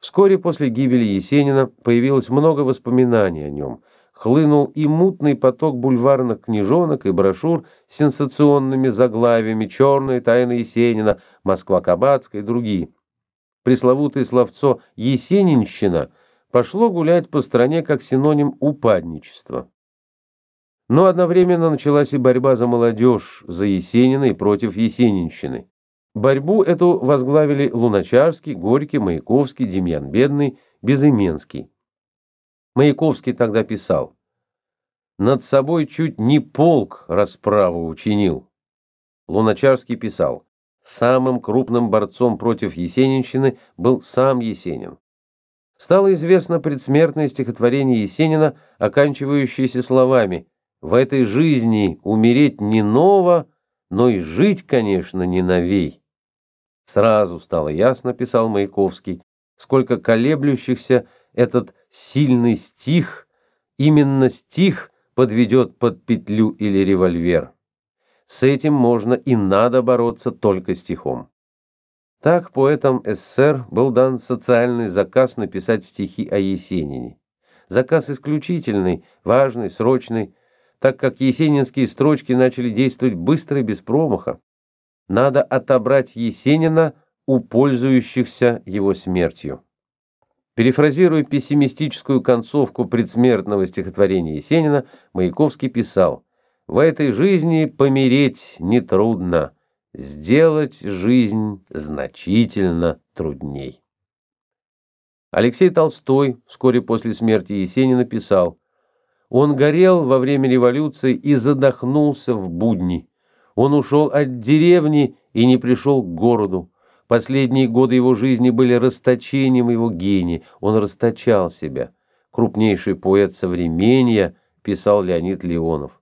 Вскоре после гибели Есенина появилось много воспоминаний о нем. Хлынул и мутный поток бульварных книжонок и брошюр с сенсационными заглавиями «Черная тайна Есенина», «Москва Кабацкая» и другие. Пресловутое словцо «Есенинщина» пошло гулять по стране как синоним упадничества. Но одновременно началась и борьба за молодежь, за Есенина и против Есенинщины. Борьбу эту возглавили Луначарский, Горький, Маяковский, Демьян Бедный, Безыменский. Маяковский тогда писал «Над собой чуть не полк расправу учинил». Луначарский писал «Самым крупным борцом против Есенинщины был сам Есенин». Стало известно предсмертное стихотворение Есенина, оканчивающееся словами «В этой жизни умереть не ново, но и жить, конечно, не новей». Сразу стало ясно, писал Маяковский, сколько колеблющихся этот сильный стих, именно стих подведет под петлю или револьвер. С этим можно и надо бороться только стихом. Так поэтам СССР был дан социальный заказ написать стихи о Есенине. Заказ исключительный, важный, срочный, так как есенинские строчки начали действовать быстро и без промаха надо отобрать Есенина у пользующихся его смертью. Перефразируя пессимистическую концовку предсмертного стихотворения Есенина, Маяковский писал «В этой жизни помереть нетрудно, сделать жизнь значительно трудней». Алексей Толстой вскоре после смерти Есенина писал «Он горел во время революции и задохнулся в будни». Он ушел от деревни и не пришел к городу. Последние годы его жизни были расточением его гения. Он расточал себя. Крупнейший поэт современья, писал Леонид Леонов.